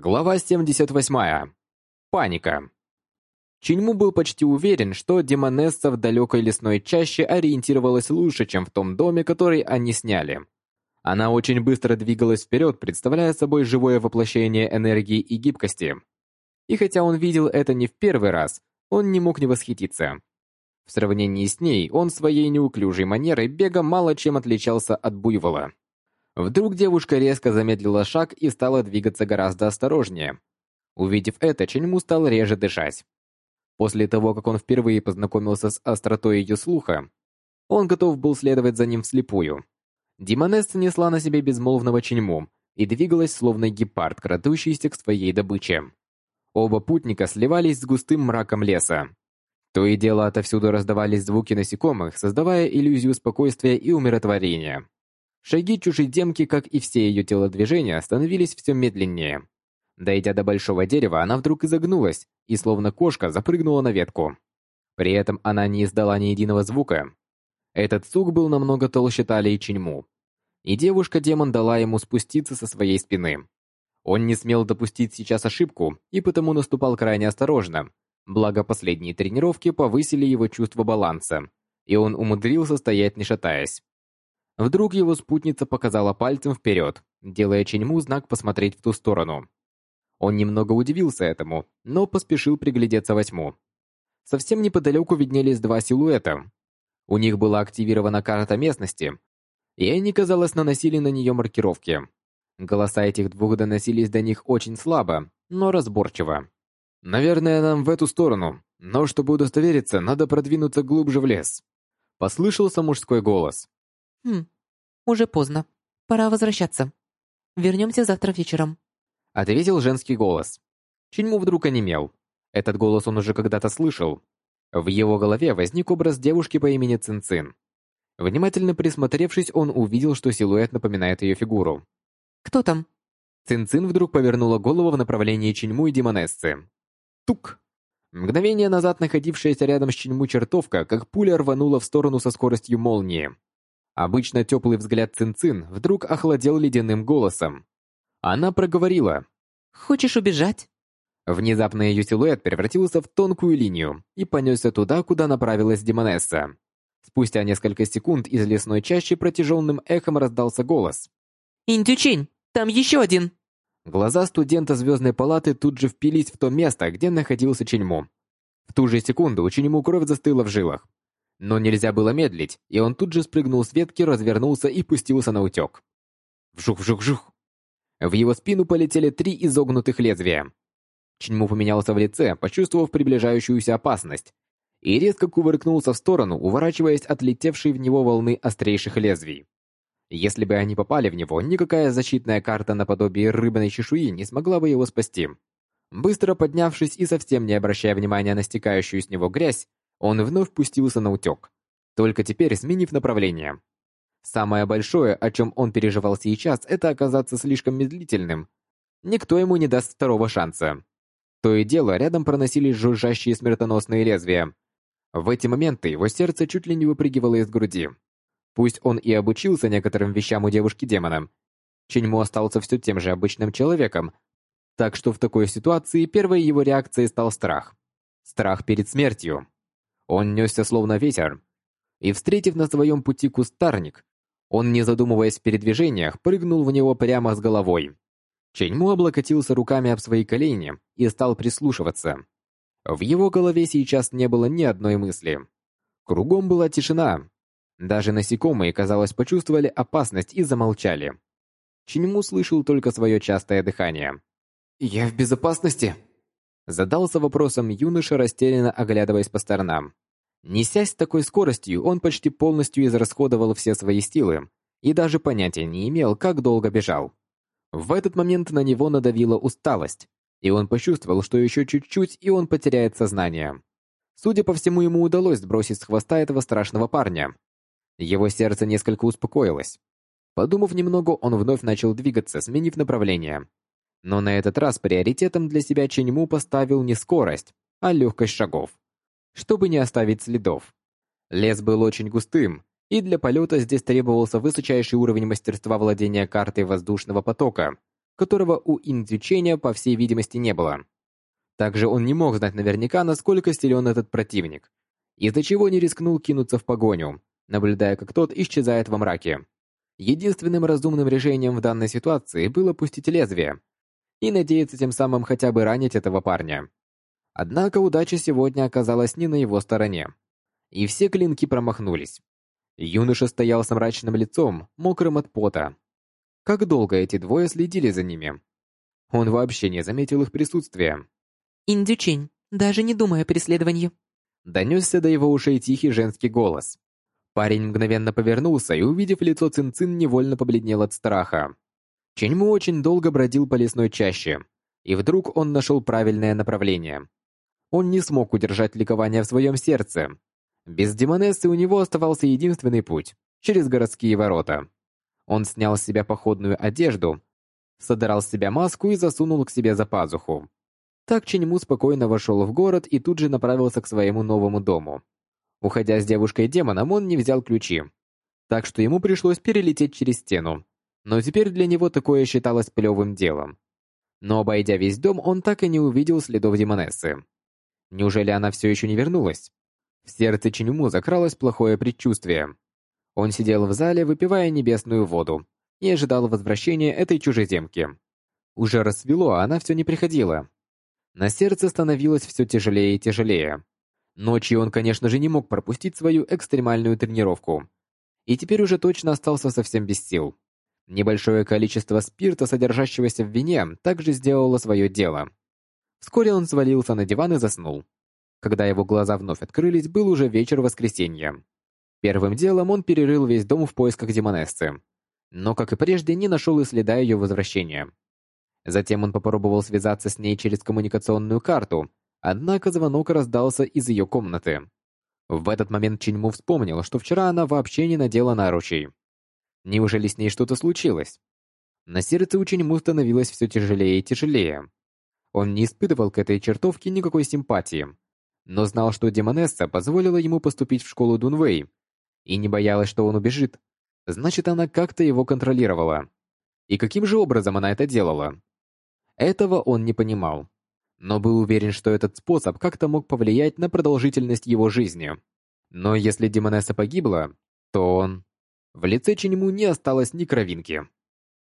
Глава 78. Паника. Чиньму был почти уверен, что демонесса в далекой лесной чаще ориентировалась лучше, чем в том доме, который они сняли. Она очень быстро двигалась вперед, представляя собой живое воплощение энергии и гибкости. И хотя он видел это не в первый раз, он не мог не восхититься. В сравнении с ней, он своей неуклюжей манерой бега мало чем отличался от буйвола. Вдруг девушка резко замедлила шаг и стала двигаться гораздо осторожнее. Увидев это, Ченьму стал реже дышать. После того, как он впервые познакомился с остротой ее слуха, он готов был следовать за ним вслепую. Демонесса несла на себе безмолвного Ченьму и двигалась словно гепард, крадущийся к своей добыче. Оба путника сливались с густым мраком леса. То и дело отовсюду раздавались звуки насекомых, создавая иллюзию спокойствия и умиротворения. Шаги чужеземки, как и все ее телодвижения, становились все медленнее. Дойдя до большого дерева, она вдруг изогнулась и, словно кошка, запрыгнула на ветку. При этом она не издала ни единого звука. Этот сук был намного толще талии Чиньму. И девушка-демон дала ему спуститься со своей спины. Он не смел допустить сейчас ошибку и потому наступал крайне осторожно. Благо последние тренировки повысили его чувство баланса, и он умудрился стоять не шатаясь. Вдруг его спутница показала пальцем вперед, делая Ченьму знак посмотреть в ту сторону. Он немного удивился этому, но поспешил приглядеться во тьму. Совсем неподалеку виднелись два силуэта. У них была активирована карта местности, и они, казалось, наносили на нее маркировки. Голоса этих двух доносились до них очень слабо, но разборчиво. «Наверное, нам в эту сторону, но чтобы удостовериться, надо продвинуться глубже в лес», — послышался мужской голос. «Хм, уже поздно. Пора возвращаться. Вернемся завтра вечером», — ответил женский голос. Чиньму вдруг онемел. Этот голос он уже когда-то слышал. В его голове возник образ девушки по имени Цинцин. Внимательно присмотревшись, он увидел, что силуэт напоминает ее фигуру. «Кто там?» Цинцин вдруг повернула голову в направлении Чиньму и Демонессы. Тук! Мгновение назад находившаяся рядом с Чиньму чертовка, как пуля рванула в сторону со скоростью молнии. Обычно теплый взгляд Цинцин вдруг охладел ледяным голосом. Она проговорила. «Хочешь убежать?» Внезапно ее силуэт превратился в тонкую линию и понесся туда, куда направилась Демонесса. Спустя несколько секунд из лесной чащи протяженным эхом раздался голос. «Индючень, там еще один!» Глаза студента Звездной палаты тут же впились в то место, где находился Ченьму. В ту же секунду у Ченьму кровь застыла в жилах. Но нельзя было медлить, и он тут же спрыгнул с ветки, развернулся и пустился на утек. Вжух-вжух-вжух. В его спину полетели три изогнутых лезвия. Чиньму поменялся в лице, почувствовав приближающуюся опасность, и резко кувыркнулся в сторону, уворачиваясь от летевшей в него волны острейших лезвий. Если бы они попали в него, никакая защитная карта наподобие рыбной чешуи не смогла бы его спасти. Быстро поднявшись и совсем не обращая внимания на стекающую с него грязь, он вновь пустился на утек, только теперь сменив направление. Самое большое, о чем он переживал сейчас, это оказаться слишком медлительным. Никто ему не даст второго шанса. То и дело, рядом проносились жужжащие смертоносные лезвия. В эти моменты его сердце чуть ли не выпрыгивало из груди. Пусть он и обучился некоторым вещам у девушки-демона, Ченьму остался все тем же обычным человеком, так что в такой ситуации первой его реакцией стал страх. Страх перед смертью. Он несся словно ветер. И, встретив на своем пути кустарник, он, не задумываясь в передвижениях, прыгнул в него прямо с головой. Ченьму облокотился руками об свои колени и стал прислушиваться. В его голове сейчас не было ни одной мысли. Кругом была тишина. Даже насекомые, казалось, почувствовали опасность и замолчали. Ченьму слышал только свое частое дыхание. «Я в безопасности?» Задался вопросом юноша, растерянно оглядываясь по сторонам. Несясь с такой скоростью, он почти полностью израсходовал все свои силы и даже понятия не имел, как долго бежал. В этот момент на него надавила усталость, и он почувствовал, что еще чуть-чуть, и он потеряет сознание. Судя по всему, ему удалось сбросить с хвоста этого страшного парня. Его сердце несколько успокоилось. Подумав немного, он вновь начал двигаться, сменив направление. Но на этот раз приоритетом для себя Ченьму поставил не скорость, а легкость шагов, чтобы не оставить следов. Лес был очень густым, и для полета здесь требовался высочайший уровень мастерства владения картой воздушного потока, которого у Индзюченя, по всей видимости, не было. Также он не мог знать наверняка, насколько силен этот противник, из-за чего не рискнул кинуться в погоню, наблюдая, как тот исчезает во мраке. Единственным разумным решением в данной ситуации было пустить лезвие и надеяться тем самым хотя бы ранить этого парня. Однако удача сегодня оказалась не на его стороне, и все клинки промахнулись. Юноша стоял с мрачным лицом, мокрым от пота. Как долго эти двое следили за ними? Он вообще не заметил их присутствия. «Индючень, даже не думая о преследовании», Донесся до его ушей тихий женский голос. Парень мгновенно повернулся и, увидев лицо Цинцин, невольно побледнел от страха. Ченьму очень долго бродил по лесной чаще, и вдруг он нашел правильное направление. Он не смог удержать ликование в своем сердце. Без демонессы у него оставался единственный путь — через городские ворота. Он снял с себя походную одежду, содрал с себя маску и засунул к себе за пазуху. Так Ченьму спокойно вошел в город и тут же направился к своему новому дому. Уходя с девушкой-демоном, он не взял ключи. Так что ему пришлось перелететь через стену. Но теперь для него такое считалось плевым делом. Но обойдя весь дом, он так и не увидел следов демонессы. Неужели она все еще не вернулась? В сердце Чинюму закралось плохое предчувствие. Он сидел в зале, выпивая небесную воду, и ожидал возвращения этой чужеземки. Уже рассвело, а она все не приходила. На сердце становилось все тяжелее и тяжелее. Ночью он, конечно же, не мог пропустить свою экстремальную тренировку. И теперь уже точно остался совсем без сил. Небольшое количество спирта, содержащегося в вине, также сделало свое дело. Вскоре он свалился на диван и заснул. Когда его глаза вновь открылись, был уже вечер воскресенья. Первым делом он перерыл весь дом в поисках демонессы. Но, как и прежде, не нашел и следа ее возвращения. Затем он попробовал связаться с ней через коммуникационную карту, однако звонок раздался из ее комнаты. В этот момент Чиньму вспомнил, что вчера она вообще не надела наручей. Неужели с ней что-то случилось? На сердце у Чиньму становилось все тяжелее и тяжелее. Он не испытывал к этой чертовке никакой симпатии, но знал, что Демонесса позволила ему поступить в школу Дунвей и не боялась, что он убежит. Значит, она как-то его контролировала. И каким же образом она это делала? Этого он не понимал, но был уверен, что этот способ как-то мог повлиять на продолжительность его жизни. Но если Демонесса погибла, то он... В лице Чиньму не осталось ни кровинки.